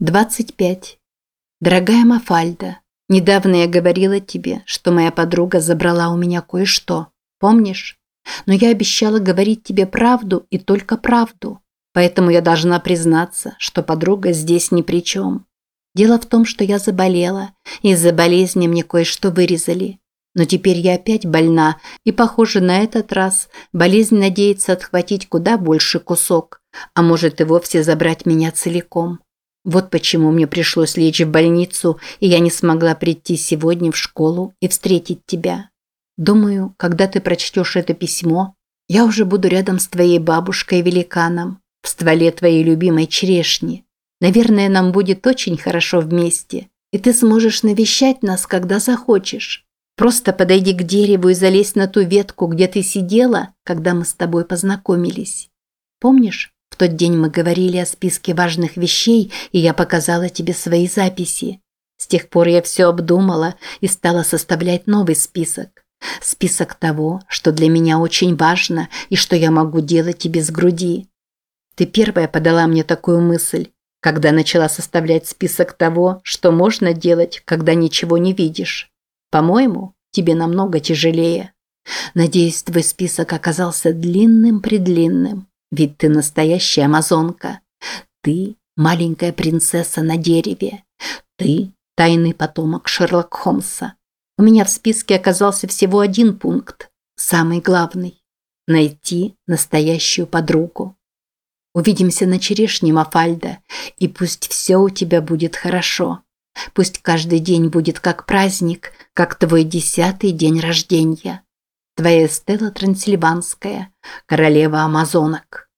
25. Дорогая Мафальда, недавно я говорила тебе, что моя подруга забрала у меня кое-что. Помнишь? Но я обещала говорить тебе правду и только правду. Поэтому я должна признаться, что подруга здесь ни при чем. Дело в том, что я заболела, и из-за болезни мне кое-что вырезали. Но теперь я опять больна, и, похоже, на этот раз болезнь надеется отхватить куда больше кусок, а может и вовсе забрать меня целиком. Вот почему мне пришлось лечь в больницу, и я не смогла прийти сегодня в школу и встретить тебя. Думаю, когда ты прочтешь это письмо, я уже буду рядом с твоей бабушкой-великаном, в стволе твоей любимой черешни. Наверное, нам будет очень хорошо вместе, и ты сможешь навещать нас, когда захочешь. Просто подойди к дереву и залезь на ту ветку, где ты сидела, когда мы с тобой познакомились. Помнишь, в тот день мы говорили о списке важных вещей, и я показала тебе свои записи. С тех пор я все обдумала и стала составлять новый список. Список того, что для меня очень важно и что я могу делать и без груди. Ты первая подала мне такую мысль, когда начала составлять список того, что можно делать, когда ничего не видишь. По-моему, тебе намного тяжелее. Надеюсь, твой список оказался длинным-предлинным. Ведь ты настоящая амазонка. Ты маленькая принцесса на дереве. Ты тайный потомок Шерлок Холмса. У меня в списке оказался всего один пункт, самый главный – найти настоящую подругу. Увидимся на черешне, Мафальда, и пусть все у тебя будет хорошо. Пусть каждый день будет как праздник, как твой десятый день рождения. Твоя Стелла Трансильванская, королева амазонок.